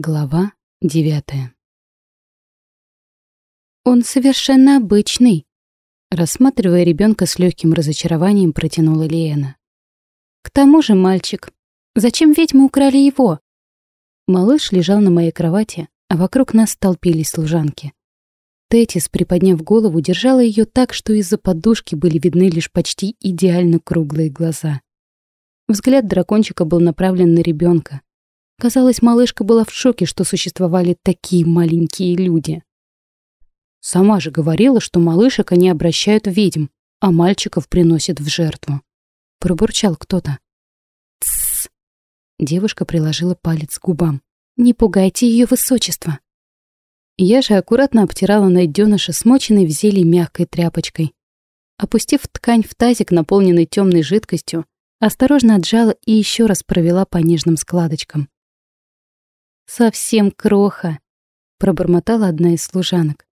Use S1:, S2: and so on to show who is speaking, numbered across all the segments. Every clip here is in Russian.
S1: Глава девятая. «Он совершенно обычный», — рассматривая ребенка с легким разочарованием, протянула Лиэна. «К тому же мальчик. Зачем ведьмы украли его?» Малыш лежал на моей кровати, а вокруг нас столпились служанки. Тетис, приподняв голову, держала ее так, что из-за подушки были видны лишь почти идеально круглые глаза. Взгляд дракончика был направлен на ребенка, Казалось, малышка была в шоке, что существовали такие маленькие люди. Сама же говорила, что малышек они обращают в ведьм, а мальчиков приносят в жертву. Пробурчал кто-то. «Тссс!» Девушка приложила палец к губам. «Не пугайте ее высочество!» Я же аккуратно обтирала найденыша смоченной в зелье мягкой тряпочкой. Опустив ткань в тазик, наполненный темной жидкостью, осторожно отжала и еще раз провела по нежным складочкам. «Совсем кроха», — пробормотала одна из служанок.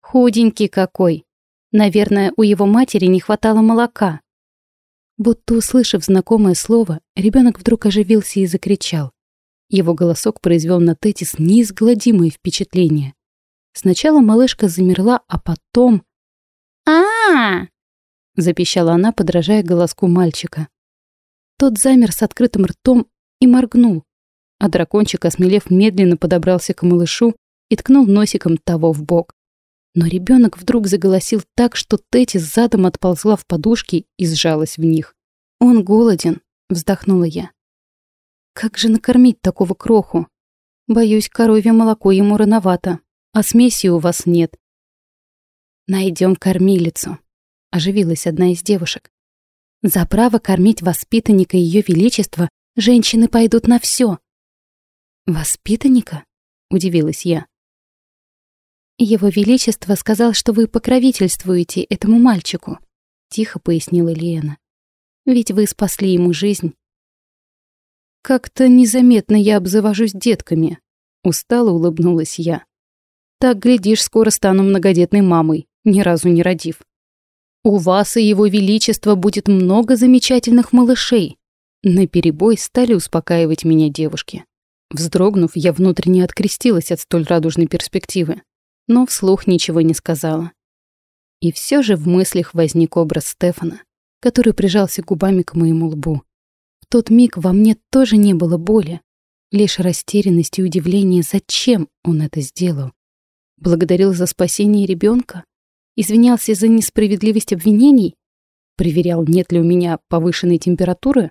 S1: «Худенький какой! Наверное, у его матери не хватало молока». Будто услышав знакомое слово, ребенок вдруг оживился и закричал. Его голосок произвел на Тетис неизгладимое впечатление. Сначала малышка замерла, а потом... а, -а, -а запищала она, подражая голоску мальчика. Тот замер с открытым ртом и моргнул, а дракончик, осмелев, медленно подобрался к малышу и ткнул носиком того в бок. Но ребенок вдруг заголосил так, что Тети задом отползла в подушки и сжалась в них. «Он голоден», — вздохнула я. «Как же накормить такого кроху? Боюсь, коровье молоко ему рановато, а смеси у вас нет». Найдем кормилицу», — оживилась одна из девушек. «За право кормить воспитанника Ее Величества женщины пойдут на все. «Воспитанника?» — удивилась я. «Его Величество сказал, что вы покровительствуете этому мальчику», — тихо пояснила Лена. «Ведь вы спасли ему жизнь». «Как-то незаметно я обзавожусь детками», — устало улыбнулась я. «Так, глядишь, скоро стану многодетной мамой, ни разу не родив. У вас и его величество будет много замечательных малышей». На перебой стали успокаивать меня девушки. Вздрогнув, я внутренне открестилась от столь радужной перспективы, но вслух ничего не сказала. И все же в мыслях возник образ Стефана, который прижался губами к моему лбу. В тот миг во мне тоже не было боли, лишь растерянность и удивление, зачем он это сделал. Благодарил за спасение ребенка, извинялся за несправедливость обвинений, проверял, нет ли у меня повышенной температуры.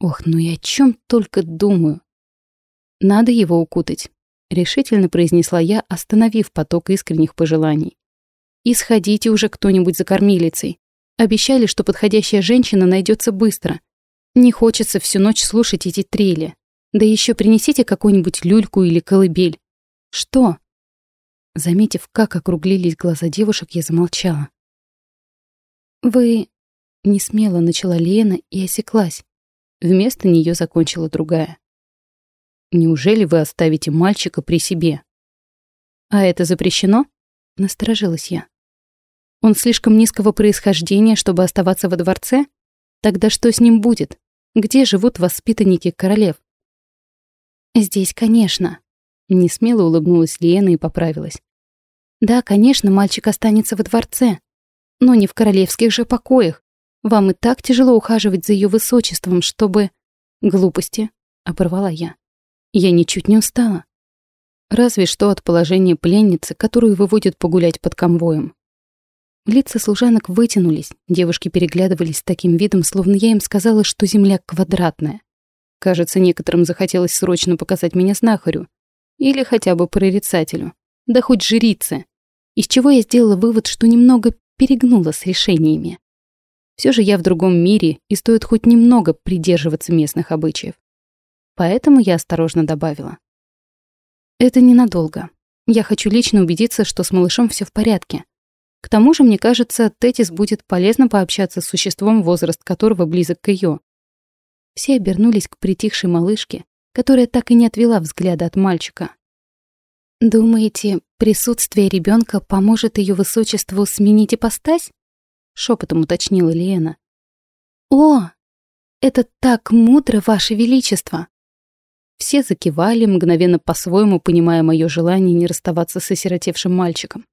S1: Ох, ну и о чем только думаю. «Надо его укутать», — решительно произнесла я, остановив поток искренних пожеланий. «И сходите уже кто-нибудь за кормилицей. Обещали, что подходящая женщина найдется быстро. Не хочется всю ночь слушать эти трели. Да еще принесите какую-нибудь люльку или колыбель. Что?» Заметив, как округлились глаза девушек, я замолчала. «Вы...» — несмело начала Лена и осеклась. Вместо нее закончила другая. Неужели вы оставите мальчика при себе? А это запрещено? Насторожилась я. Он слишком низкого происхождения, чтобы оставаться во дворце? Тогда что с ним будет? Где живут воспитанники королев? Здесь, конечно. Несмело улыбнулась Лена и поправилась. Да, конечно, мальчик останется во дворце. Но не в королевских же покоях. Вам и так тяжело ухаживать за ее высочеством, чтобы... Глупости, оборвала я. Я ничуть не устала. Разве что от положения пленницы, которую выводят погулять под конвоем. Лица служанок вытянулись, девушки переглядывались с таким видом, словно я им сказала, что земля квадратная. Кажется, некоторым захотелось срочно показать меня знахарю. Или хотя бы прорицателю. Да хоть жрице. Из чего я сделала вывод, что немного перегнула с решениями. Все же я в другом мире, и стоит хоть немного придерживаться местных обычаев. Поэтому я осторожно добавила. «Это ненадолго. Я хочу лично убедиться, что с малышом все в порядке. К тому же, мне кажется, Тетис будет полезно пообщаться с существом, возраст которого близок к ее. Все обернулись к притихшей малышке, которая так и не отвела взгляда от мальчика. «Думаете, присутствие ребенка поможет ее высочеству сменить ипостась?» — шепотом уточнила Лена. «О, это так мудро, ваше величество!» Все закивали, мгновенно по-своему понимая мое желание не расставаться с осиротевшим мальчиком.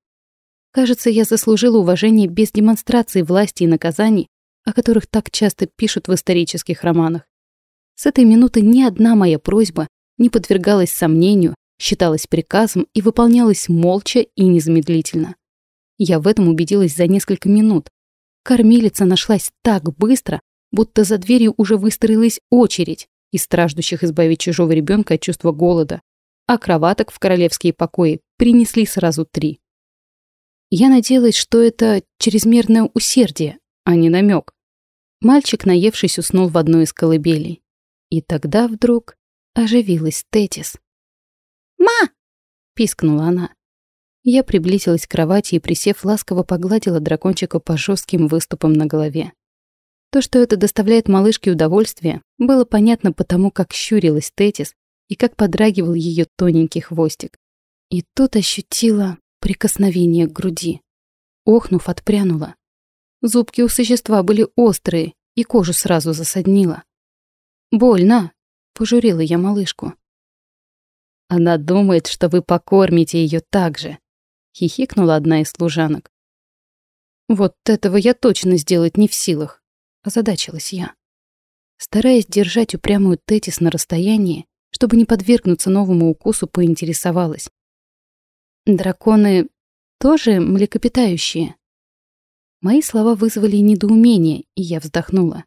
S1: Кажется, я заслужила уважение без демонстрации власти и наказаний, о которых так часто пишут в исторических романах. С этой минуты ни одна моя просьба не подвергалась сомнению, считалась приказом и выполнялась молча и незамедлительно. Я в этом убедилась за несколько минут. Кормилица нашлась так быстро, будто за дверью уже выстроилась очередь из страждущих избавить чужого ребенка от чувства голода, а кроваток в королевские покои принесли сразу три. Я надеялась, что это чрезмерное усердие, а не намек. Мальчик, наевшись, уснул в одной из колыбелей. И тогда вдруг оживилась Тетис.
S2: «Ма!»
S1: — пискнула она. Я приблизилась к кровати и, присев, ласково погладила дракончика по жестким выступам на голове. То, что это доставляет малышке удовольствие, было понятно потому, как щурилась Тетис и как подрагивал ее тоненький хвостик. И тут ощутила прикосновение к груди. Охнув, отпрянула. Зубки у существа были острые, и кожу сразу засаднила. «Больно!» — пожурила я малышку. «Она думает, что вы покормите ее так же», — хихикнула одна из служанок. «Вот этого я точно сделать не в силах», — озадачилась я. Стараясь держать упрямую Тетис на расстоянии, чтобы не подвергнуться новому укусу, поинтересовалась. «Драконы тоже млекопитающие?» Мои слова вызвали недоумение, и я вздохнула.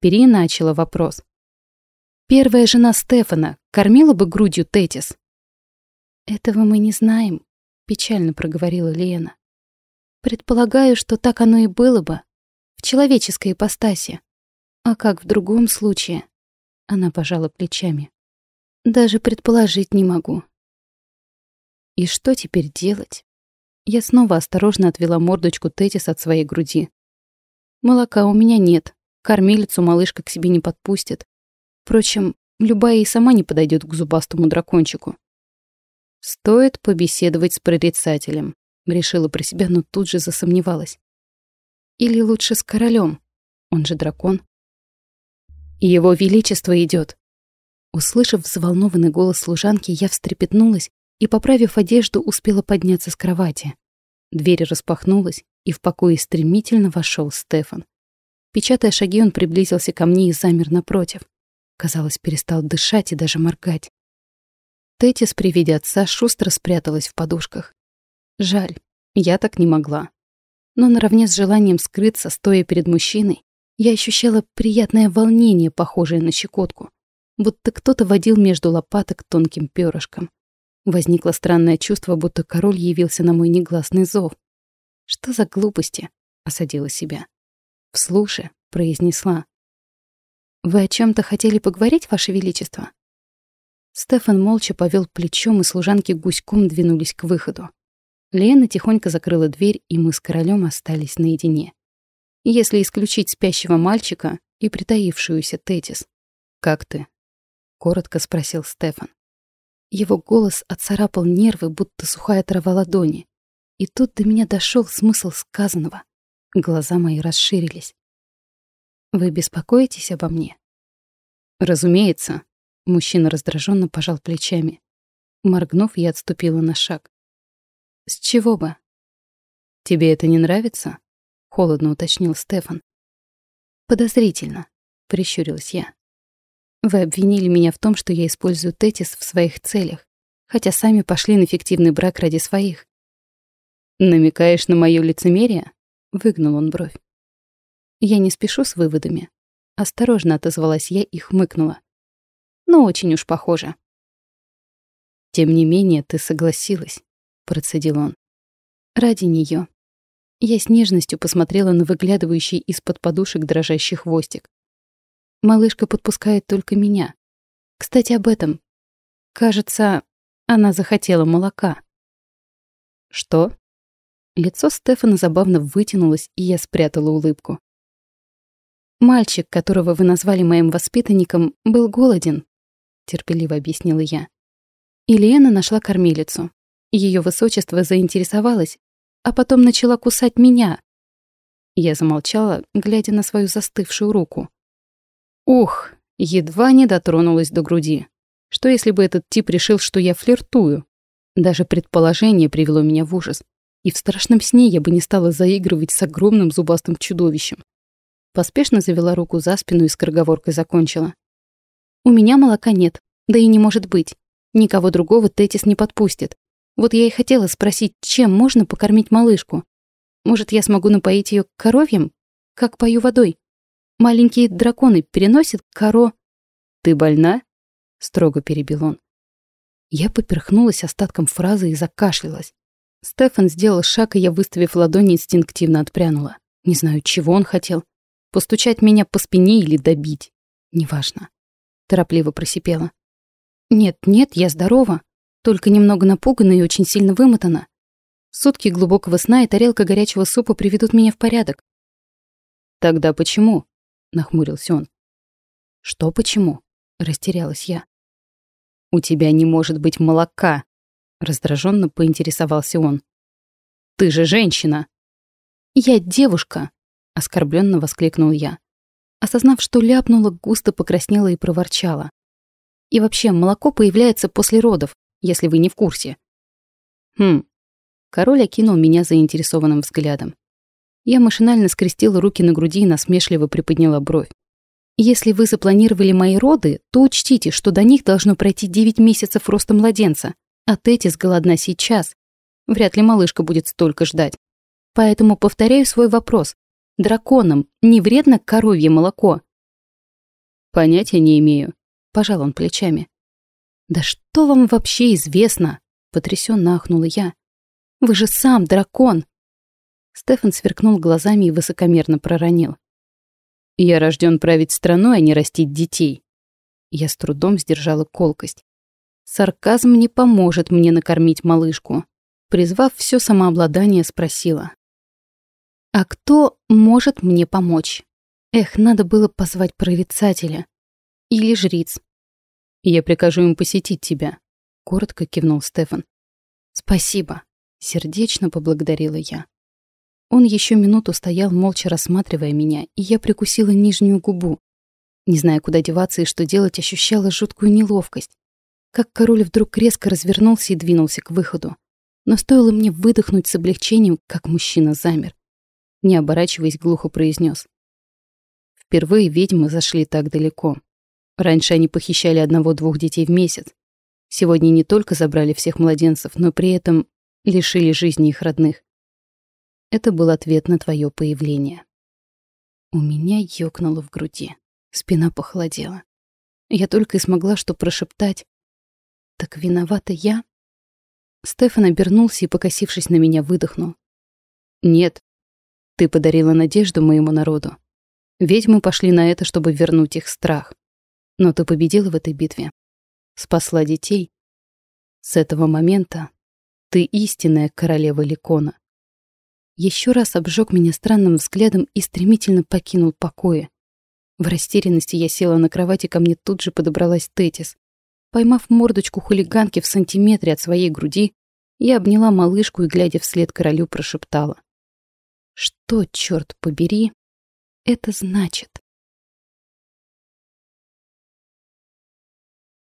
S1: Переиначила вопрос. «Первая жена Стефана кормила бы грудью Тетис?» «Этого мы не знаем», — печально проговорила Лена. «Предполагаю, что так оно и было бы, человеческой ипостаси. А как в другом случае?» Она пожала плечами. «Даже предположить не могу». «И что теперь делать?» Я снова осторожно отвела мордочку Тетис от своей груди. «Молока у меня нет, кормилицу малышка к себе не подпустит. Впрочем, любая и сама не подойдет к зубастому дракончику. Стоит побеседовать с прорицателем, решила про себя, но тут же засомневалась. Или лучше с королем, он же дракон. Его величество идет. Услышав взволнованный голос служанки, я встрепетнулась и, поправив одежду, успела подняться с кровати. Дверь распахнулась, и в покое стремительно вошел Стефан. Печатая шаги, он приблизился ко мне и замер напротив. Казалось, перестал дышать и даже моргать. Тетис при виде отца шустро спряталась в подушках. Жаль, я так не могла. Но наравне с желанием скрыться, стоя перед мужчиной, я ощущала приятное волнение, похожее на щекотку, будто кто-то водил между лопаток тонким перышком. Возникло странное чувство, будто король явился на мой негласный зов. «Что за глупости?» — осадила себя. «Вслушай», — произнесла. «Вы о чем то хотели поговорить, Ваше Величество?» Стефан молча повел плечом, и служанки гуськом двинулись к выходу. Лена тихонько закрыла дверь, и мы с королем остались наедине. Если исключить спящего мальчика и притаившуюся Тетис. «Как ты?» — коротко спросил Стефан. Его голос отцарапал нервы, будто сухая трава ладони. И тут до меня дошел смысл сказанного. Глаза мои расширились. «Вы беспокоитесь обо мне?» «Разумеется», Мужчина раздраженно пожал плечами. Моргнув, я отступила на шаг. «С чего бы?» «Тебе это не нравится?» — холодно уточнил Стефан. «Подозрительно», — прищурилась я. «Вы обвинили меня в том, что я использую Тетис в своих целях, хотя сами пошли на фиктивный брак ради своих». «Намекаешь на моё лицемерие?» — выгнул он бровь. Я не спешу с выводами. Осторожно отозвалась я и хмыкнула но очень уж похоже. «Тем не менее, ты согласилась», — процедил он. «Ради нее. Я с нежностью посмотрела на выглядывающий из-под подушек дрожащий хвостик. Малышка подпускает только меня. Кстати, об этом. Кажется, она захотела молока. Что? Лицо Стефана забавно вытянулось, и я спрятала улыбку. Мальчик, которого вы назвали моим воспитанником, был голоден, — терпеливо объяснила я. И Лена нашла кормилицу. Ее высочество заинтересовалось, а потом начала кусать меня. Я замолчала, глядя на свою застывшую руку. Ух, едва не дотронулась до груди. Что если бы этот тип решил, что я флиртую? Даже предположение привело меня в ужас. И в страшном сне я бы не стала заигрывать с огромным зубастым чудовищем. Поспешно завела руку за спину и скороговоркой закончила. «У меня молока нет, да и не может быть. Никого другого Тетис не подпустит. Вот я и хотела спросить, чем можно покормить малышку. Может, я смогу напоить ее коровьем? Как пою водой? Маленькие драконы переносят коро...» «Ты больна?» — строго перебил он. Я поперхнулась остатком фразы и закашлялась. Стефан сделал шаг, и я, выставив ладони, инстинктивно отпрянула. Не знаю, чего он хотел. Постучать меня по спине или добить. Неважно. Торопливо просипела. «Нет, нет, я здорова. Только немного напугана и очень сильно вымотана. Сутки глубокого сна и тарелка горячего супа приведут меня в порядок». «Тогда почему?» — нахмурился он. «Что почему?» — растерялась я. «У тебя не может быть молока», Раздраженно поинтересовался он. «Ты же женщина!» «Я девушка!» — оскорбленно воскликнул я. Осознав, что ляпнула, густо покраснела и проворчала. «И вообще, молоко появляется после родов, если вы не в курсе». «Хм». Король окинул меня заинтересованным взглядом. Я машинально скрестила руки на груди и насмешливо приподняла бровь. «Если вы запланировали мои роды, то учтите, что до них должно пройти 9 месяцев роста младенца. А Тетис голодна сейчас. Вряд ли малышка будет столько ждать. Поэтому повторяю свой вопрос. Драконам не вредно коровье молоко? Понятия не имею. Пожал он плечами. Да что вам вообще известно? Потрясенно ахнула я. Вы же сам дракон. Стефан сверкнул глазами и высокомерно проронил. Я рожден править страной, а не растить детей. Я с трудом сдержала колкость. Сарказм не поможет мне накормить малышку. Призвав все самообладание, спросила. «А кто может мне помочь? Эх, надо было позвать прорицателя. Или жриц». «Я прикажу им посетить тебя», — коротко кивнул Стефан. «Спасибо», — сердечно поблагодарила я. Он еще минуту стоял, молча рассматривая меня, и я прикусила нижнюю губу. Не зная, куда деваться и что делать, ощущала жуткую неловкость как король вдруг резко развернулся и двинулся к выходу. Но стоило мне выдохнуть с облегчением, как мужчина замер. Не оборачиваясь, глухо произнес: Впервые ведьмы зашли так далеко. Раньше они похищали одного-двух детей в месяц. Сегодня не только забрали всех младенцев, но при этом лишили жизни их родных. Это был ответ на твое появление. У меня ёкнуло в груди. Спина похолодела. Я только и смогла что прошептать так виновата я? Стефан обернулся и, покосившись на меня, выдохнул. Нет, ты подарила надежду моему народу. Ведьмы пошли на это, чтобы вернуть их страх. Но ты победила в этой битве. Спасла детей. С этого момента ты истинная королева Ликона. Еще раз обжег меня странным взглядом и стремительно покинул покои. В растерянности я села на кровати, ко мне тут же подобралась Тетис. Поймав мордочку хулиганки в сантиметре от своей груди, я обняла малышку и, глядя вслед королю, прошептала. «Что, черт побери, это значит?»